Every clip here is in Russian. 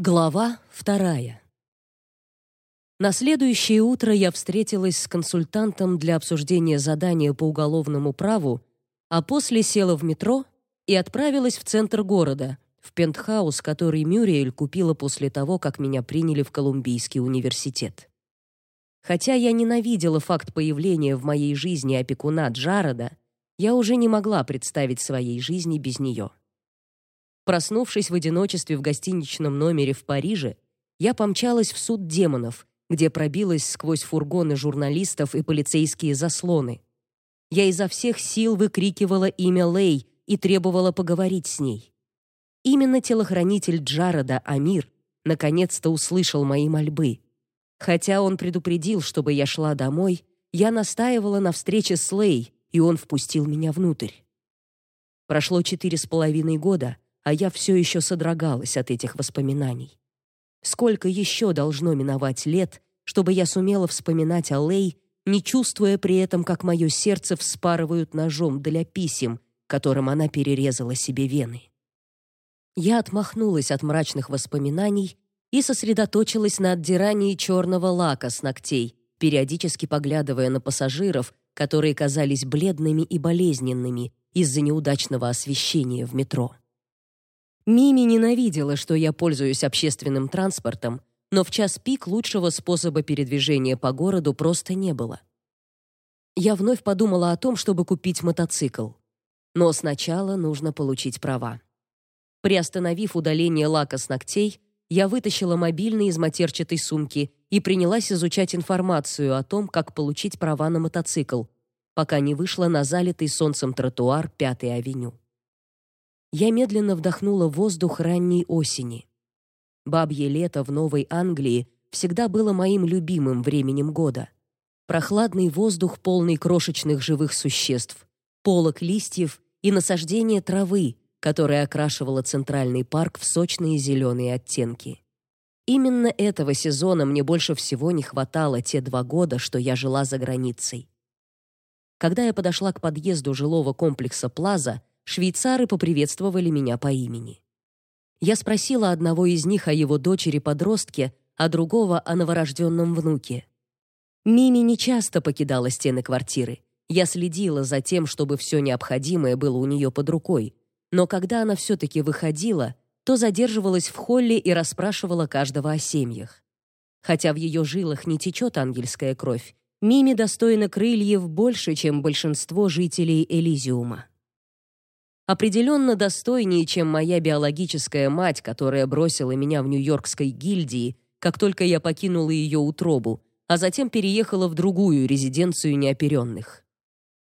Глава вторая. На следующее утро я встретилась с консультантом для обсуждения задания по уголовному праву, а после села в метро и отправилась в центр города, в пентхаус, который Мюриэль купила после того, как меня приняли в Колумбийский университет. Хотя я ненавидела факт появления в моей жизни опекуна Джарода, я уже не могла представить своей жизни без нее. Проснувшись в одиночестве в гостиничном номере в Париже, я помчалась в суд демонов, где пробилась сквозь фургоны журналистов и полицейские заслоны. Я изо всех сил выкрикивала имя Лей и требовала поговорить с ней. Именно телохранитель Джарода Амир наконец-то услышал мои мольбы. Хотя он предупредил, чтобы я шла домой, я настаивала на встрече с Лей, и он впустил меня внутрь. Прошло четыре с половиной года, а я все еще содрогалась от этих воспоминаний. Сколько еще должно миновать лет, чтобы я сумела вспоминать о Лей, не чувствуя при этом, как мое сердце вспарывают ножом для писем, которым она перерезала себе вены. Я отмахнулась от мрачных воспоминаний и сосредоточилась на отдирании черного лака с ногтей, периодически поглядывая на пассажиров, которые казались бледными и болезненными из-за неудачного освещения в метро. Мими ненавидела, что я пользуюсь общественным транспортом, но в час пик лучшего способа передвижения по городу просто не было. Я вновь подумала о том, чтобы купить мотоцикл. Но сначала нужно получить права. Приостановив удаление лака с ногтей, я вытащила мобильный из матерчатой сумки и принялась изучать информацию о том, как получить права на мотоцикл, пока не вышла на залитый солнцем тротуар Пятой авеню я медленно вдохнула воздух ранней осени. Бабье лето в Новой Англии всегда было моим любимым временем года. Прохладный воздух, полный крошечных живых существ, полог листьев и насаждение травы, которая окрашивала центральный парк в сочные зеленые оттенки. Именно этого сезона мне больше всего не хватало те два года, что я жила за границей. Когда я подошла к подъезду жилого комплекса Плаза, швейцары поприветствовали меня по имени. Я спросила одного из них о его дочери-подростке, а другого о новорожденном внуке. Мими не часто покидала стены квартиры. Я следила за тем, чтобы все необходимое было у нее под рукой. Но когда она все таки выходила, то задерживалась в холле и расспрашивала каждого о семьях. Хотя в ее жилах не течет ангельская кровь, Мими достойна крыльев больше, чем большинство жителей Элизиума определенно достойнее, чем моя биологическая мать, которая бросила меня в Нью-Йоркской гильдии, как только я покинула ее утробу, а затем переехала в другую резиденцию неоперенных.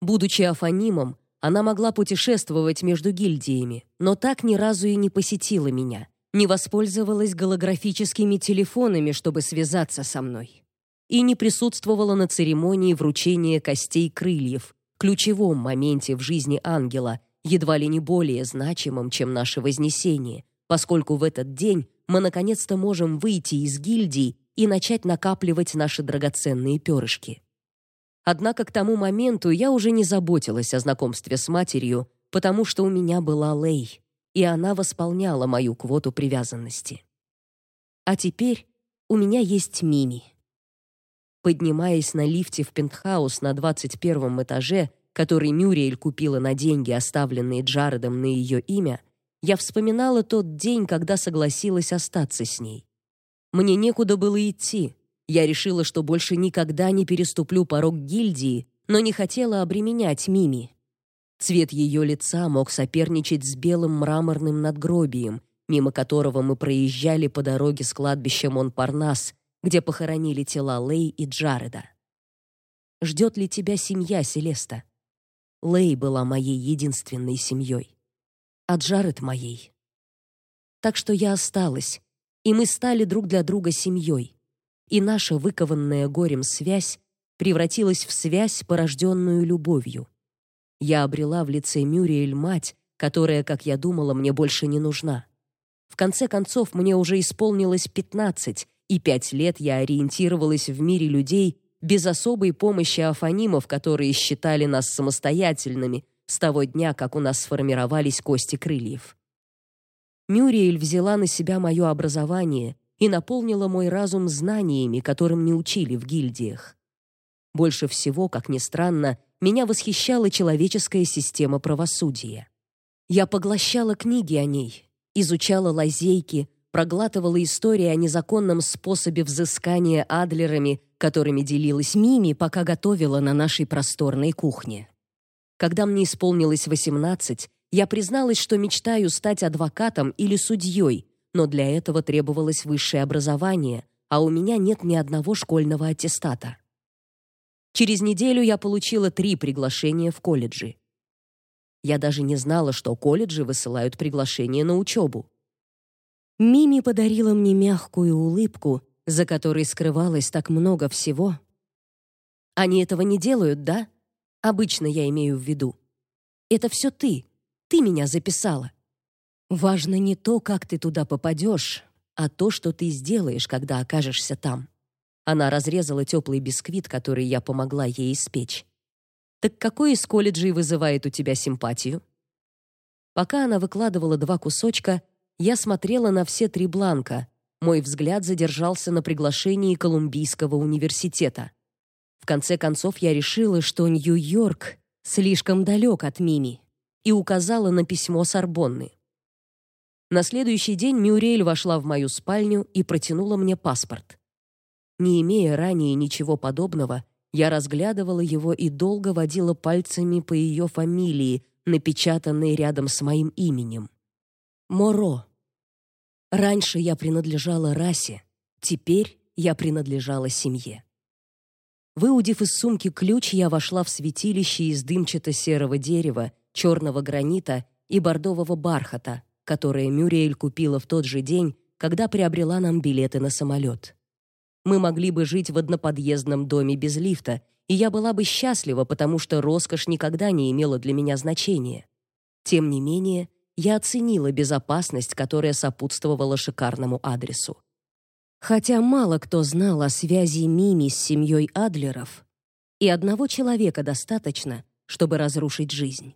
Будучи афанимом, она могла путешествовать между гильдиями, но так ни разу и не посетила меня, не воспользовалась голографическими телефонами, чтобы связаться со мной, и не присутствовала на церемонии вручения костей крыльев, ключевом моменте в жизни ангела, едва ли не более значимым, чем наше вознесение, поскольку в этот день мы наконец-то можем выйти из гильдии и начать накапливать наши драгоценные перышки. Однако к тому моменту я уже не заботилась о знакомстве с матерью, потому что у меня была Лей, и она восполняла мою квоту привязанности. А теперь у меня есть Мими. Поднимаясь на лифте в пентхаус на 21 этаже, который Мюриэль купила на деньги, оставленные Джаредом на ее имя, я вспоминала тот день, когда согласилась остаться с ней. Мне некуда было идти. Я решила, что больше никогда не переступлю порог гильдии, но не хотела обременять Мими. Цвет ее лица мог соперничать с белым мраморным надгробием, мимо которого мы проезжали по дороге с кладбища Монпарнас, где похоронили тела Лей и Джареда. Ждет ли тебя семья, Селеста? Лей была моей единственной семьей, а Джаред моей. Так что я осталась, и мы стали друг для друга семьей. И наша выкованная горем связь превратилась в связь, порожденную любовью. Я обрела в лице Мюриэль мать, которая, как я думала, мне больше не нужна. В конце концов, мне уже исполнилось пятнадцать, и пять лет я ориентировалась в мире людей, без особой помощи афанимов, которые считали нас самостоятельными с того дня, как у нас сформировались кости крыльев. Мюриэль взяла на себя мое образование и наполнила мой разум знаниями, которым не учили в гильдиях. Больше всего, как ни странно, меня восхищала человеческая система правосудия. Я поглощала книги о ней, изучала лазейки, проглатывала истории о незаконном способе взыскания адлерами, которыми делилась Мими, пока готовила на нашей просторной кухне. Когда мне исполнилось 18, я призналась, что мечтаю стать адвокатом или судьей, но для этого требовалось высшее образование, а у меня нет ни одного школьного аттестата. Через неделю я получила три приглашения в колледжи. Я даже не знала, что колледжи высылают приглашения на учебу. Мими подарила мне мягкую улыбку, за которой скрывалось так много всего. Они этого не делают, да? Обычно я имею в виду. Это все ты. Ты меня записала. Важно не то, как ты туда попадешь, а то, что ты сделаешь, когда окажешься там. Она разрезала теплый бисквит, который я помогла ей испечь. Так какой из колледжей вызывает у тебя симпатию? Пока она выкладывала два кусочка, я смотрела на все три бланка. Мой взгляд задержался на приглашении Колумбийского университета. В конце концов я решила, что Нью-Йорк слишком далек от Мими, и указала на письмо Сорбонны. На следующий день Мюрель вошла в мою спальню и протянула мне паспорт. Не имея ранее ничего подобного, я разглядывала его и долго водила пальцами по ее фамилии, напечатанной рядом с моим именем. Моро. Раньше я принадлежала расе, теперь я принадлежала семье. Выудив из сумки ключ, я вошла в святилище из дымчато-серого дерева, черного гранита и бордового бархата, которое Мюриэль купила в тот же день, когда приобрела нам билеты на самолет мы могли бы жить в одноподъездном доме без лифта, и я была бы счастлива, потому что роскошь никогда не имела для меня значения. Тем не менее, я оценила безопасность, которая сопутствовала шикарному адресу. Хотя мало кто знал о связи Мими с семьей Адлеров, и одного человека достаточно, чтобы разрушить жизнь.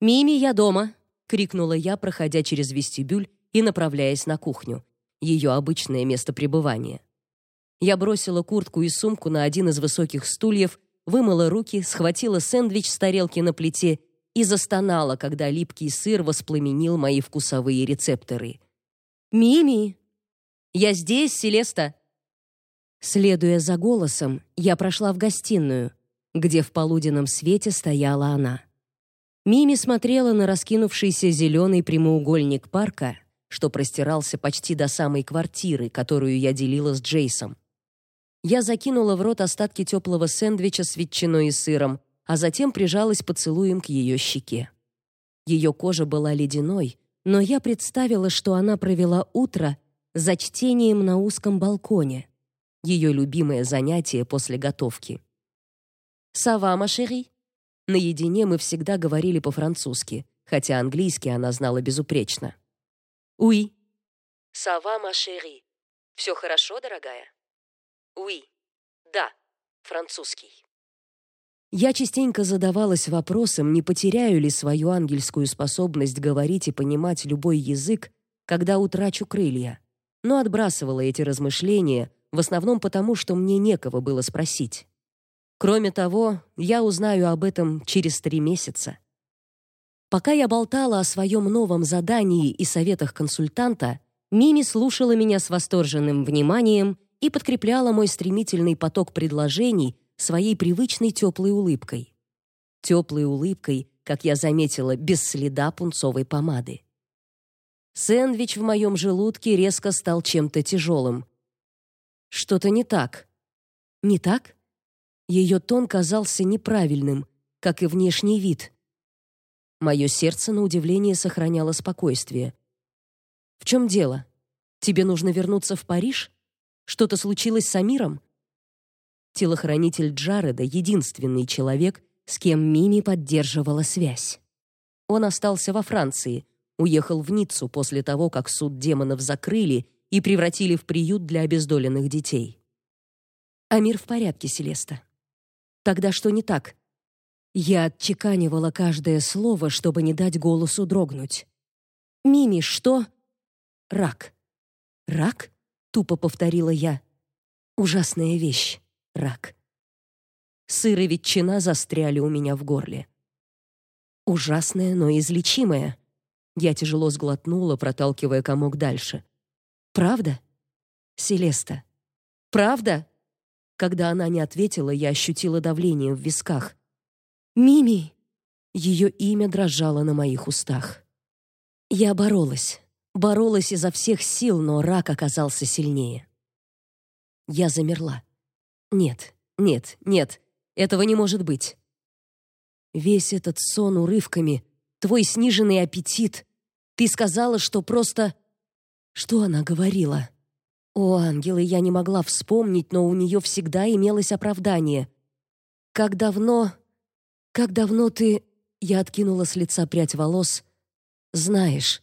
«Мими, я дома!» — крикнула я, проходя через вестибюль и направляясь на кухню, ее обычное место пребывания. Я бросила куртку и сумку на один из высоких стульев, вымыла руки, схватила сэндвич с тарелки на плите и застонала, когда липкий сыр воспламенил мои вкусовые рецепторы. «Мими!» «Я здесь, Селеста!» Следуя за голосом, я прошла в гостиную, где в полуденном свете стояла она. Мими смотрела на раскинувшийся зеленый прямоугольник парка, что простирался почти до самой квартиры, которую я делила с Джейсом. Я закинула в рот остатки теплого сэндвича с ветчиной и сыром, а затем прижалась поцелуем к ее щеке. Ее кожа была ледяной, но я представила, что она провела утро за чтением на узком балконе. Ее любимое занятие после готовки. «Сава, машери?» Наедине мы всегда говорили по-французски, хотя английский она знала безупречно. «Уи». «Сава, машери?» «Все хорошо, дорогая?» Oui. Да. Французский. Я частенько задавалась вопросом, не потеряю ли свою ангельскую способность говорить и понимать любой язык, когда утрачу крылья. Но отбрасывала эти размышления, в основном потому, что мне некого было спросить. Кроме того, я узнаю об этом через три месяца. Пока я болтала о своем новом задании и советах консультанта, Мими слушала меня с восторженным вниманием и подкрепляла мой стремительный поток предложений своей привычной теплой улыбкой. Теплой улыбкой, как я заметила, без следа пунцовой помады. Сэндвич в моем желудке резко стал чем-то тяжелым. Что-то не так. Не так? Ее тон казался неправильным, как и внешний вид. Мое сердце на удивление сохраняло спокойствие. В чем дело? Тебе нужно вернуться в Париж? Что-то случилось с Амиром? Телохранитель Джареда единственный человек, с кем Мими поддерживала связь. Он остался во Франции, уехал в Ниццу после того, как суд демонов закрыли и превратили в приют для обездоленных детей. Амир в порядке, Селеста. Тогда что не так? Я отчеканивала каждое слово, чтобы не дать голосу дрогнуть. Мими, что? Рак. Рак? Тупо повторила я. Ужасная вещь. Рак. Сыр и ветчина застряли у меня в горле. Ужасная, но излечимая. Я тяжело сглотнула, проталкивая комок дальше. Правда? Селеста. Правда? Когда она не ответила, я ощутила давление в висках. Мими. Ее имя дрожало на моих устах. Я боролась, боролась изо всех сил, но рак оказался сильнее. Я замерла. Нет, нет, нет, этого не может быть. Весь этот сон урывками, твой сниженный аппетит. Ты сказала, что просто Что она говорила? О, ангелы, я не могла вспомнить, но у нее всегда имелось оправдание. Как давно Как давно ты Я откинула с лица прядь волос. Знаешь,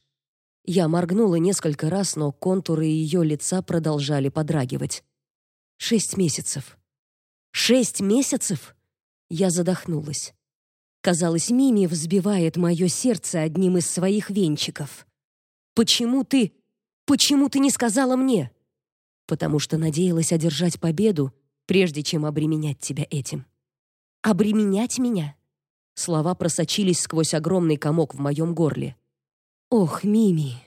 я моргнула несколько раз, но контуры ее лица продолжали подрагивать. Шесть месяцев. Шесть месяцев? Я задохнулась. Казалось, Мими взбивает мое сердце одним из своих венчиков. Почему ты, почему ты не сказала мне? Потому что надеялась одержать победу, прежде чем обременять тебя этим. Обременять меня? Слова просочились сквозь огромный комок в моем горле. Ох, Мими.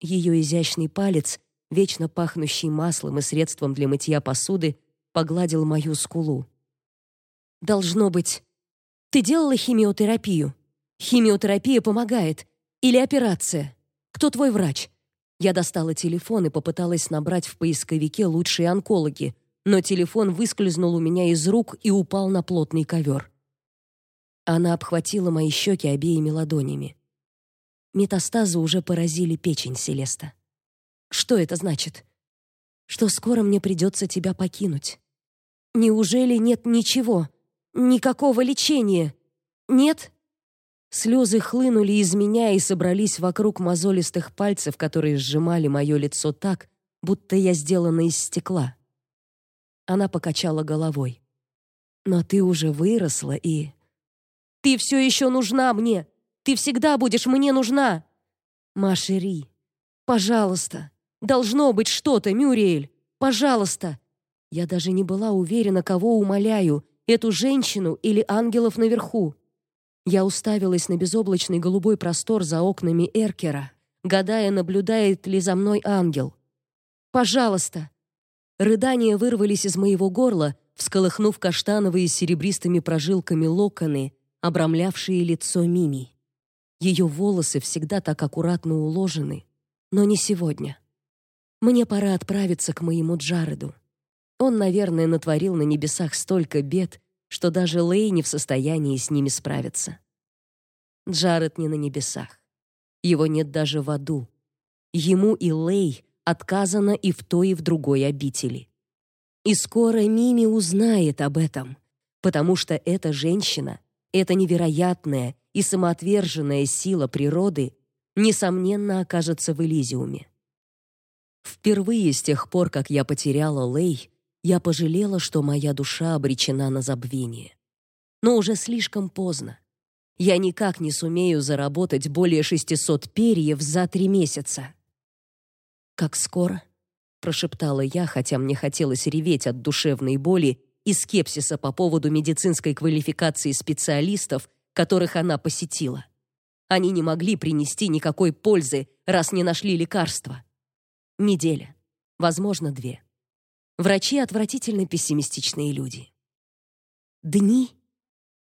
Ее изящный палец, вечно пахнущий маслом и средством для мытья посуды, погладил мою скулу. Должно быть, ты делала химиотерапию? Химиотерапия помогает. Или операция? Кто твой врач? Я достала телефон и попыталась набрать в поисковике лучшие онкологи, но телефон выскользнул у меня из рук и упал на плотный ковер. Она обхватила мои щеки обеими ладонями. Метастазы уже поразили печень Селеста. Что это значит? Что скоро мне придется тебя покинуть. Неужели нет ничего? Никакого лечения. Нет? Слезы хлынули из меня и собрались вокруг мозолистых пальцев, которые сжимали мое лицо так, будто я сделана из стекла. Она покачала головой. Но ты уже выросла и Ты все еще нужна мне. Ты всегда будешь мне нужна. Машери, пожалуйста. Должно быть что-то, Мюриэль. Пожалуйста. Я даже не была уверена, кого умоляю, эту женщину или ангелов наверху. Я уставилась на безоблачный голубой простор за окнами Эркера, гадая, наблюдает ли за мной ангел. Пожалуйста. Рыдания вырвались из моего горла, всколыхнув каштановые с серебристыми прожилками локоны, обрамлявшие лицо Мими. Ее волосы всегда так аккуратно уложены, но не сегодня. Мне пора отправиться к моему Джареду. Он, наверное, натворил на небесах столько бед, что даже Лей не в состоянии с ними справиться. Джаред не на небесах. Его нет даже в аду. Ему и Лей отказано и в той, и в другой обители. И скоро Мими узнает об этом, потому что эта женщина, эта невероятная и самоотверженная сила природы, несомненно, окажется в Элизиуме. Впервые с тех пор, как я потеряла Лей, я пожалела, что моя душа обречена на забвение. Но уже слишком поздно. Я никак не сумею заработать более 600 перьев за три месяца. Как скоро? прошептала я, хотя мне хотелось реветь от душевной боли и скепсиса по поводу медицинской квалификации специалистов, которых она посетила. Они не могли принести никакой пользы, раз не нашли лекарства. Неделя, возможно, две. Врачи отвратительно пессимистичные люди. Дни?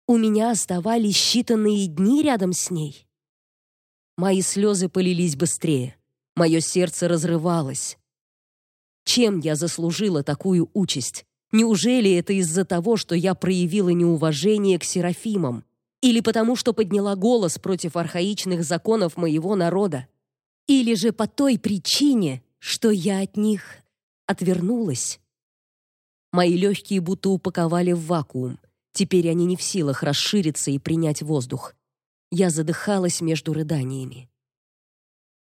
У меня оставались считанные дни рядом с ней. Мои слезы полились быстрее. Мое сердце разрывалось. Чем я заслужила такую участь? Неужели это из-за того, что я проявила неуважение к серафимам? Или потому, что подняла голос против архаичных законов моего народа? Или же по той причине, что я от них отвернулась? Мои легкие будто упаковали в вакуум. Теперь они не в силах расшириться и принять воздух. Я задыхалась между рыданиями.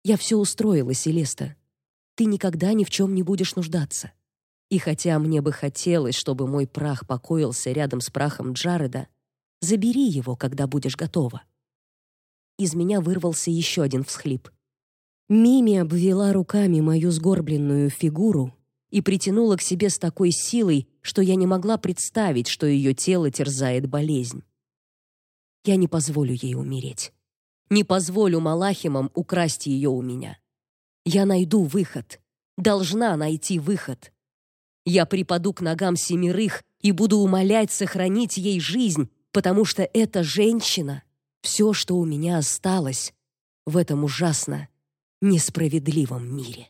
Я все устроила, Селеста. Ты никогда ни в чем не будешь нуждаться. И хотя мне бы хотелось, чтобы мой прах покоился рядом с прахом Джареда, забери его, когда будешь готова. из меня вырвался еще один всхлип. Мими обвела руками мою сгорбленную фигуру и притянула к себе с такой силой, что я не могла представить, что ее тело терзает болезнь. Я не позволю ей умереть. Не позволю Малахимам украсть ее у меня. Я найду выход. Должна найти выход. Я припаду к ногам семерых и буду умолять сохранить ей жизнь, потому что эта женщина — все, что у меня осталось в этом ужасно несправедливом мире.